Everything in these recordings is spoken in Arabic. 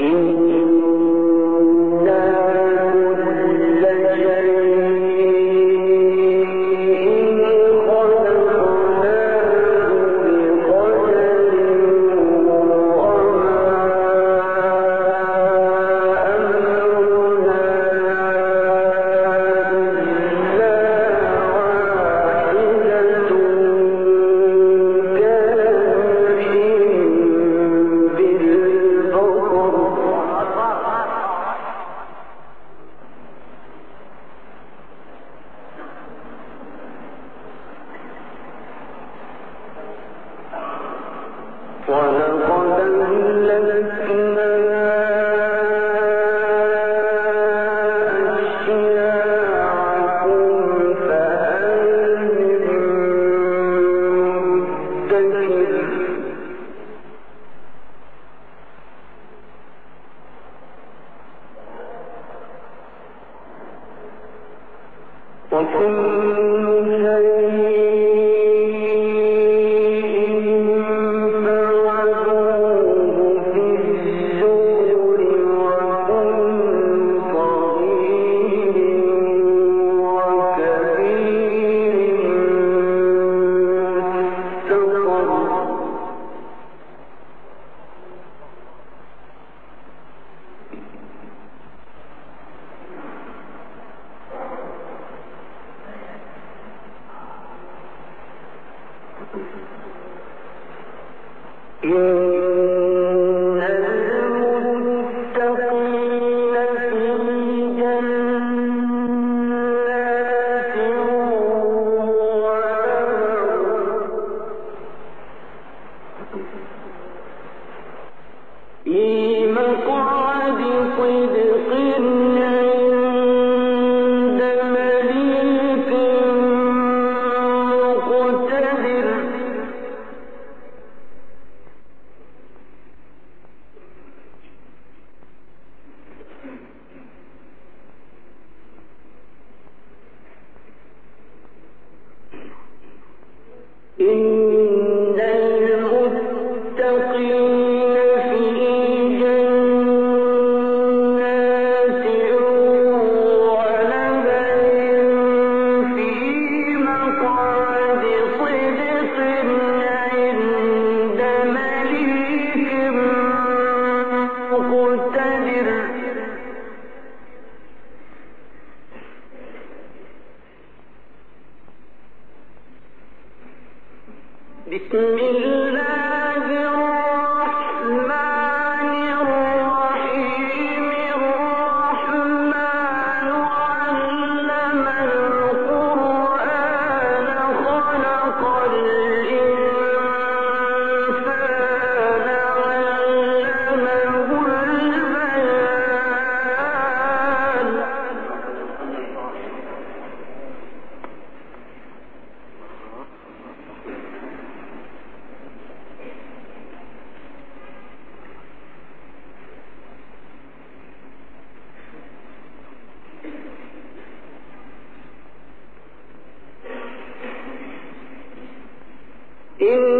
إن إن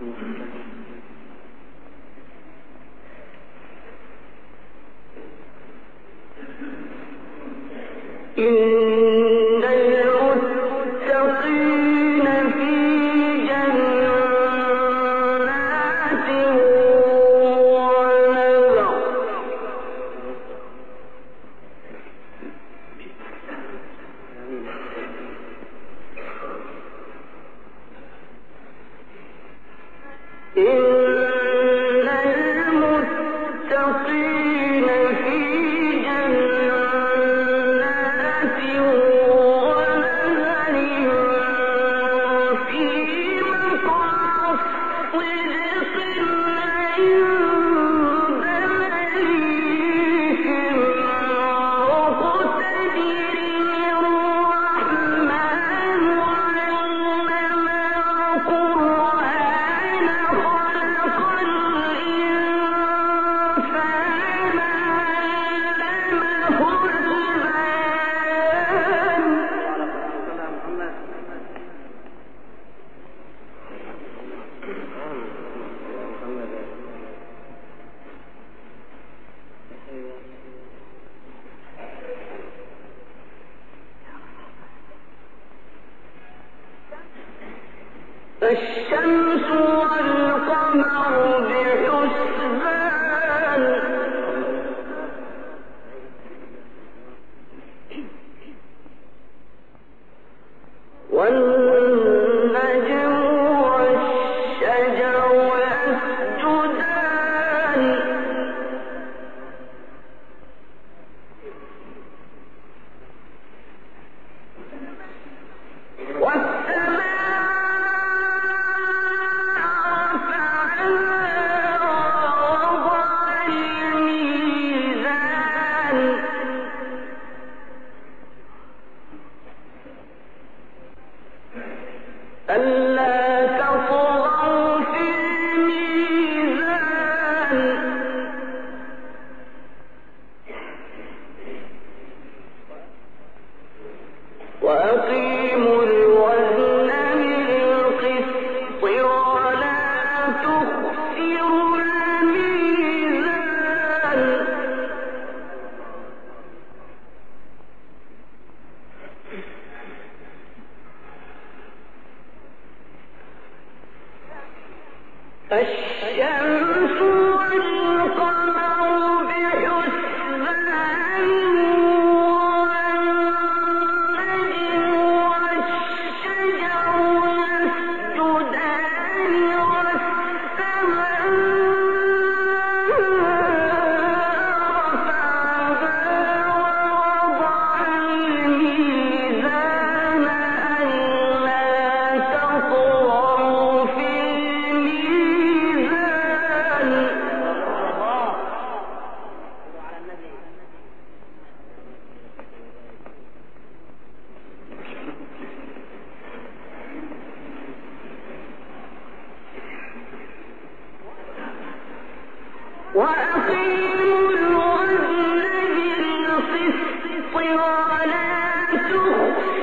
إن الشمس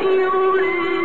كَثِيرٌ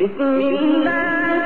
بسم الله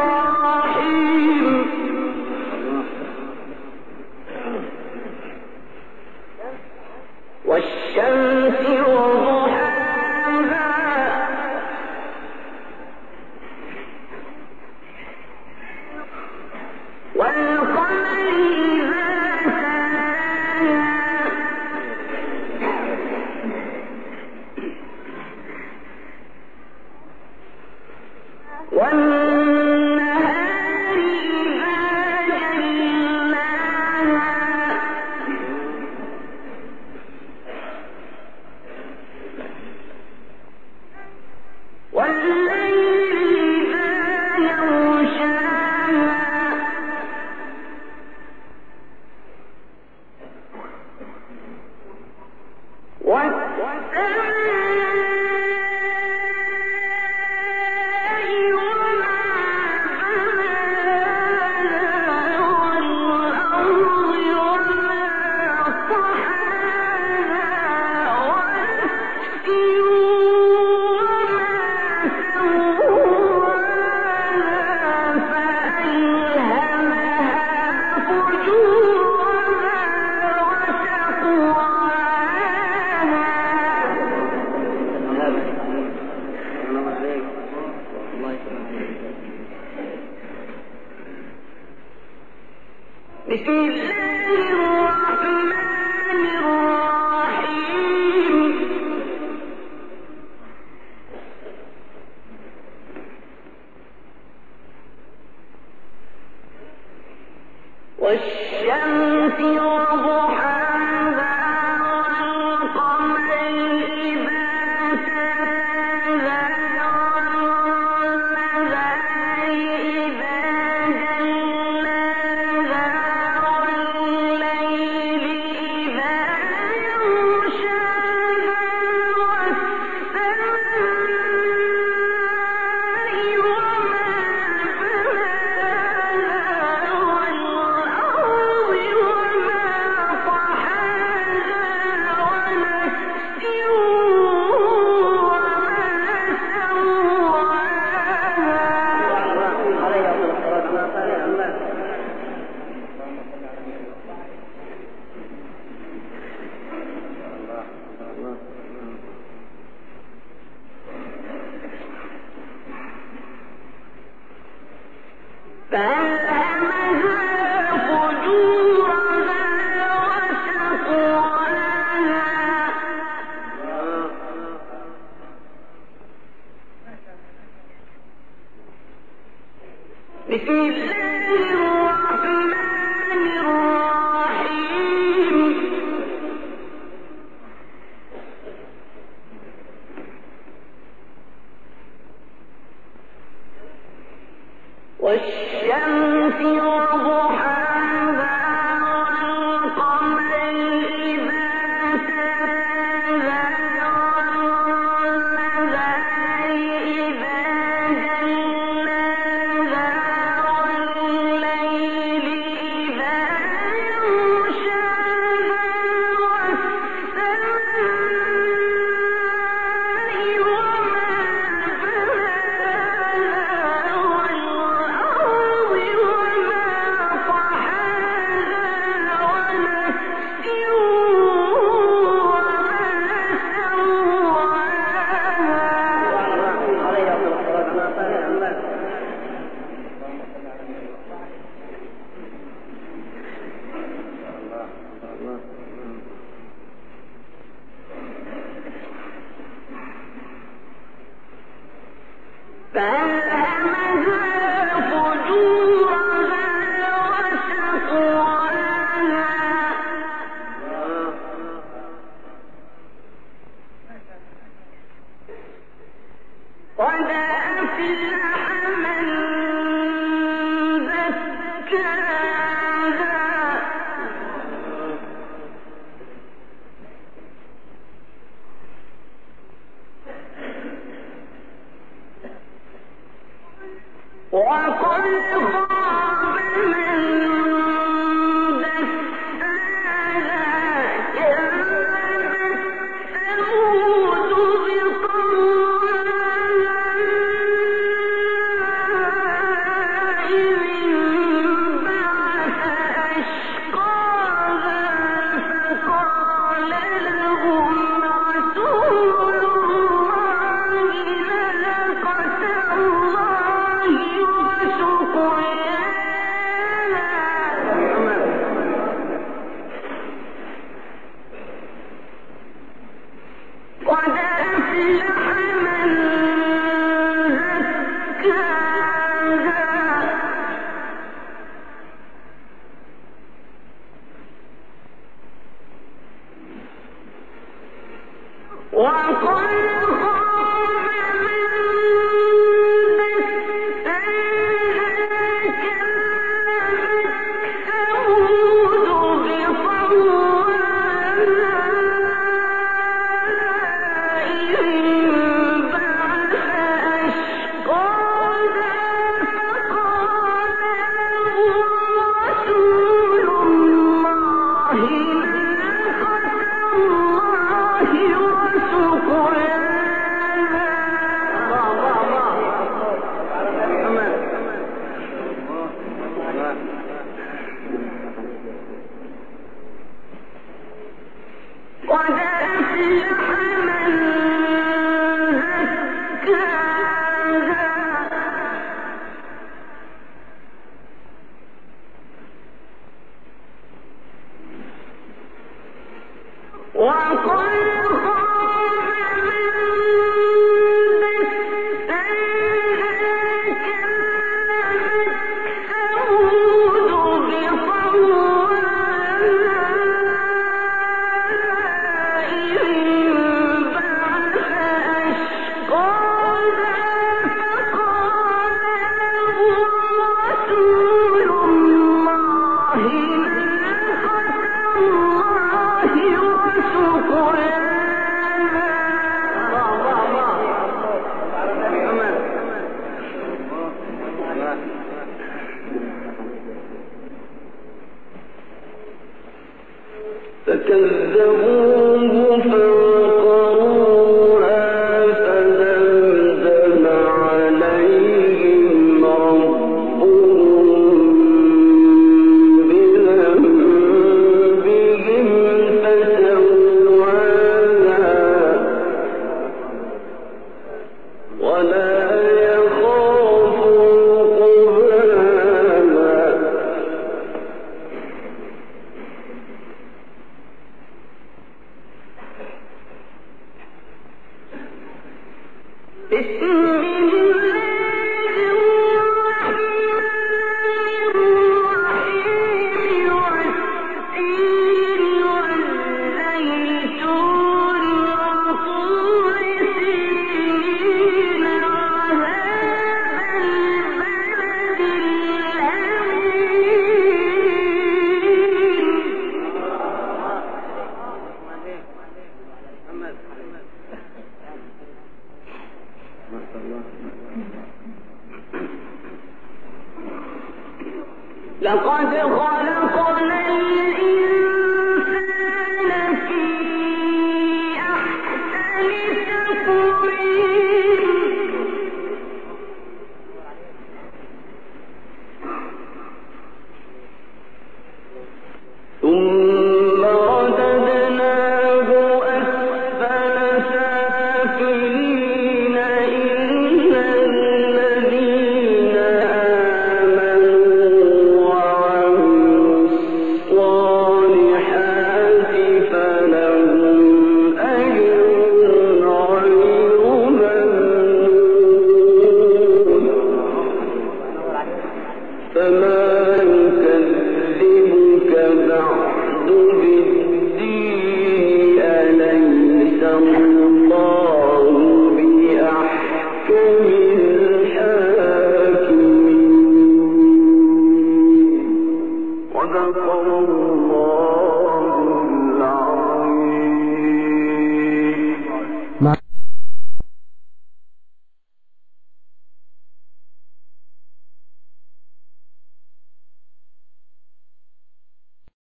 صدق